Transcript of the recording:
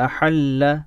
أحل